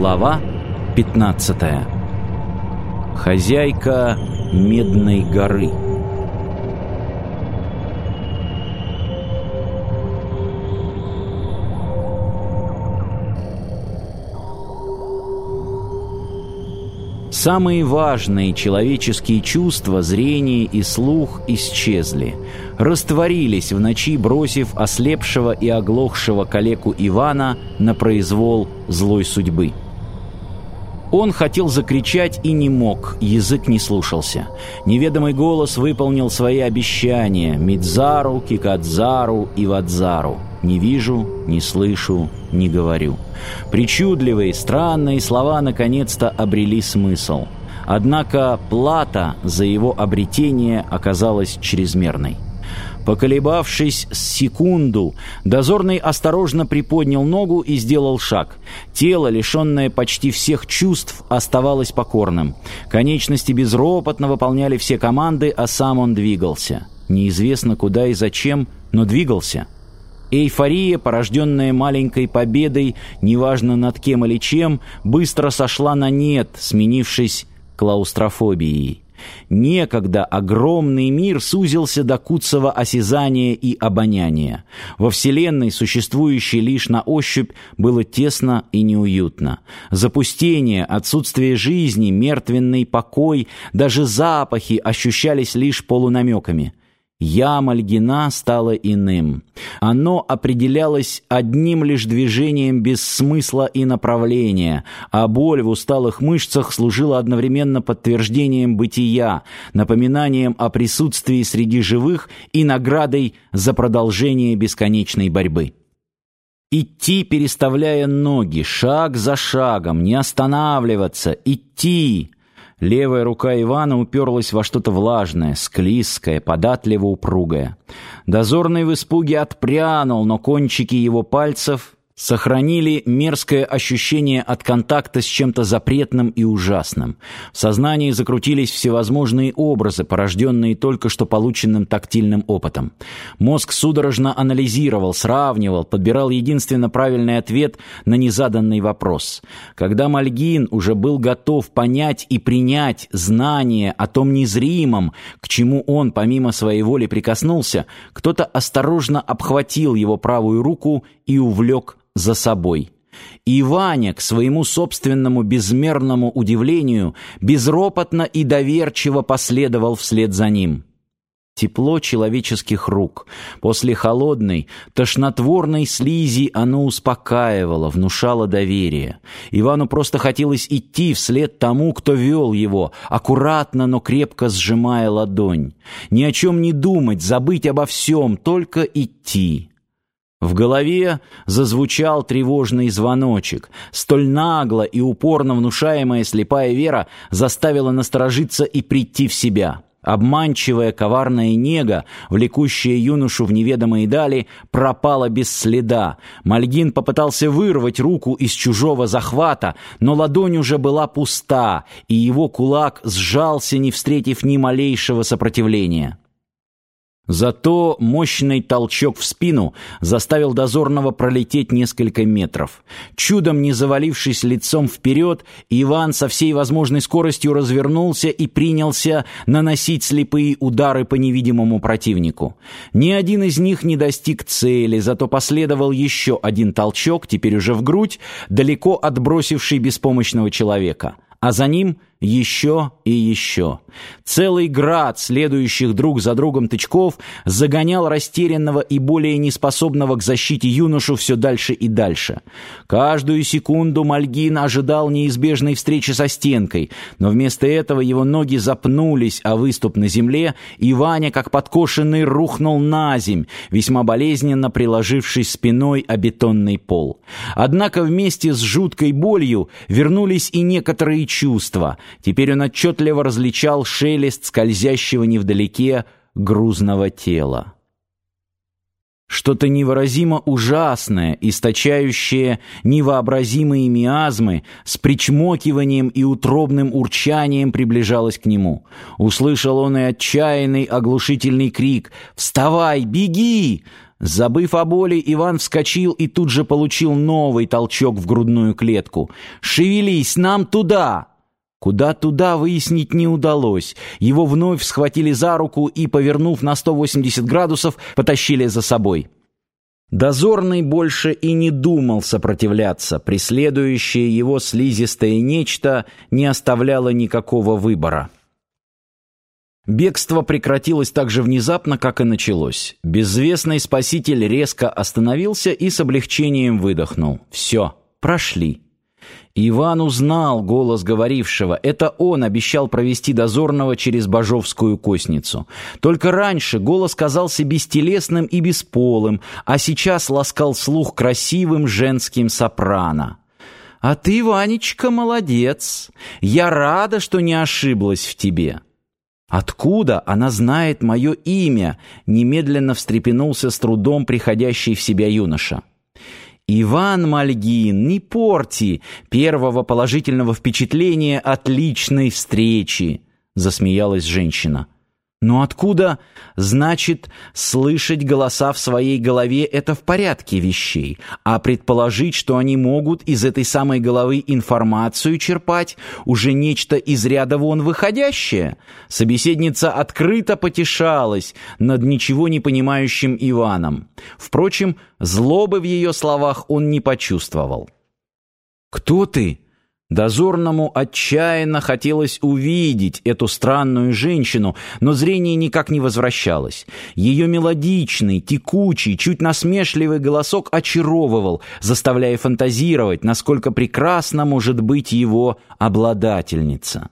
Глава 15. Хозяйка Медной горы. Самые важные человеческие чувства, зрение и слух исчезли, растворились в ночи, бросив ослепшего и оглохшего калеку Ивана на произвол злой судьбы. Он хотел закричать и не мог, язык не слушался. Неведомый голос выполнил свои обещания Мидзару, Кикадзару и Вадзару. Не вижу, не слышу, не говорю. Причудливые, странные слова наконец-то обрели смысл. Однако плата за его обретение оказалась чрезмерной. Поколебавшись секунду, дозорный осторожно приподнял ногу и сделал шаг. Тело, лишенное почти всех чувств, оставалось покорным. Конечности безропотно выполняли все команды, а сам он двигался. Неизвестно куда и зачем, но двигался. Эйфория, порожденная маленькой победой, неважно над кем или чем, быстро сошла на нет, сменившись клаустрофобией. Некогда огромный мир сузился до куцого осязания и обоняния. Во Вселенной, существующей лишь на ощупь, было тесно и неуютно. Запустение, отсутствие жизни, мертвенный покой, даже запахи ощущались лишь полунамеками. «Я, Мальгина» стало иным. Оно определялось одним лишь движением без смысла и направления, а боль в усталых мышцах служила одновременно подтверждением бытия, напоминанием о присутствии среди живых и наградой за продолжение бесконечной борьбы. Идти, переставляя ноги, шаг за шагом, не останавливаться, идти — Левая рука Ивана уперлась во что-то влажное, склизкое, податливо упругое. Дозорный в испуге отпрянул, но кончики его пальцев сохранили мерзкое ощущение от контакта с чем-то запретным и ужасным. В сознании закрутились всевозможные образы, порожденные только что полученным тактильным опытом. Мозг судорожно анализировал, сравнивал, подбирал единственно правильный ответ на незаданный вопрос. Когда Мальгин уже был готов понять и принять знание о том незримом, к чему он помимо своей воли прикоснулся, кто-то осторожно обхватил его правую руку и увлек за собой. И Ваня, к своему собственному безмерному удивлению, безропотно и доверчиво последовал вслед за ним. Тепло человеческих рук. После холодной, тошнотворной слизи оно успокаивало, внушало доверие. Ивану просто хотелось идти вслед тому, кто вел его, аккуратно, но крепко сжимая ладонь. Ни о чем не думать, забыть обо всем, только идти. В голове зазвучал тревожный звоночек. Столь нагло и упорно внушаемая слепая вера заставила насторожиться и прийти в себя. Обманчивая коварная нега, влекущая юношу в неведомые дали, пропала без следа. Мальгин попытался вырвать руку из чужого захвата, но ладонь уже была пуста, и его кулак сжался, не встретив ни малейшего сопротивления. Зато мощный толчок в спину заставил дозорного пролететь несколько метров. Чудом не завалившись лицом вперед, Иван со всей возможной скоростью развернулся и принялся наносить слепые удары по невидимому противнику. Ни один из них не достиг цели, зато последовал еще один толчок, теперь уже в грудь, далеко отбросивший беспомощного человека. А за ним — еще и еще. Целый град следующих друг за другом тычков загонял растерянного и более неспособного к защите юношу все дальше и дальше. Каждую секунду Мальгин ожидал неизбежной встречи со стенкой, но вместо этого его ноги запнулись о выступ на земле, и Ваня, как подкошенный, рухнул на земь, весьма болезненно приложившись спиной о бетонный пол. Однако вместе с жуткой болью вернулись и некоторые чувства — Теперь он отчетливо различал шелест скользящего невдалеке грузного тела. Что-то невыразимо ужасное, источающее невообразимые миазмы, с причмокиванием и утробным урчанием приближалось к нему. Услышал он и отчаянный оглушительный крик «Вставай, беги!» Забыв о боли, Иван вскочил и тут же получил новый толчок в грудную клетку. «Шевелись, нам туда!» Куда туда выяснить не удалось. Его вновь схватили за руку и, повернув на 180 градусов, потащили за собой. Дозорный больше и не думал сопротивляться. Преследующее его слизистое нечто не оставляло никакого выбора. Бегство прекратилось так же внезапно, как и началось. Безвестный спаситель резко остановился и с облегчением выдохнул. «Все, прошли». Иван узнал голос говорившего. Это он обещал провести дозорного через Бажовскую косницу. Только раньше голос казался бестелесным и бесполым, а сейчас ласкал слух красивым женским сопрано. «А ты, Ванечка, молодец. Я рада, что не ошиблась в тебе». «Откуда она знает мое имя?» — немедленно встрепенулся с трудом приходящий в себя юноша. «Иван Мальгин, не порти первого положительного впечатления от личной встречи!» — засмеялась женщина. Но откуда, значит, слышать голоса в своей голове — это в порядке вещей, а предположить, что они могут из этой самой головы информацию черпать, уже нечто из ряда вон выходящее? Собеседница открыто потешалась над ничего не понимающим Иваном. Впрочем, злобы в ее словах он не почувствовал. «Кто ты?» Дозорному отчаянно хотелось увидеть эту странную женщину, но зрение никак не возвращалось. Ее мелодичный, текучий, чуть насмешливый голосок очаровывал, заставляя фантазировать, насколько прекрасна может быть его обладательница.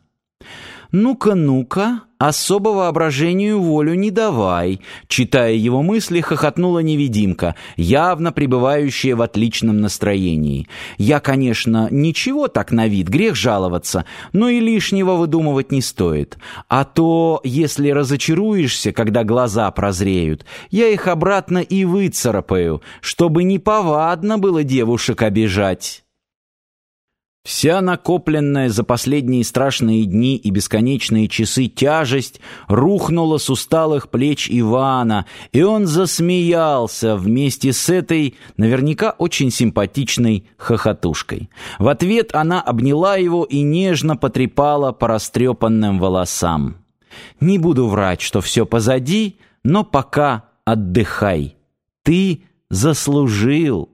«Ну-ка, ну-ка, особо воображению волю не давай», читая его мысли, хохотнула невидимка, явно пребывающая в отличном настроении. «Я, конечно, ничего так на вид, грех жаловаться, но и лишнего выдумывать не стоит. А то, если разочаруешься, когда глаза прозреют, я их обратно и выцарапаю, чтобы неповадно было девушек обижать». Вся накопленная за последние страшные дни и бесконечные часы тяжесть рухнула с усталых плеч Ивана, и он засмеялся вместе с этой, наверняка очень симпатичной хохотушкой. В ответ она обняла его и нежно потрепала по растрепанным волосам. «Не буду врать, что все позади, но пока отдыхай. Ты заслужил».